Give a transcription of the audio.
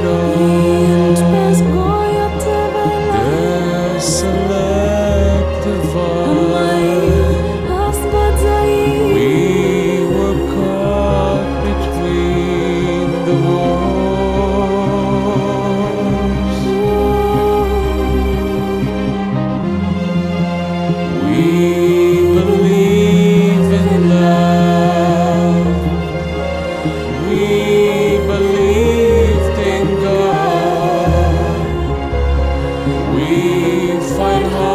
it. Oh.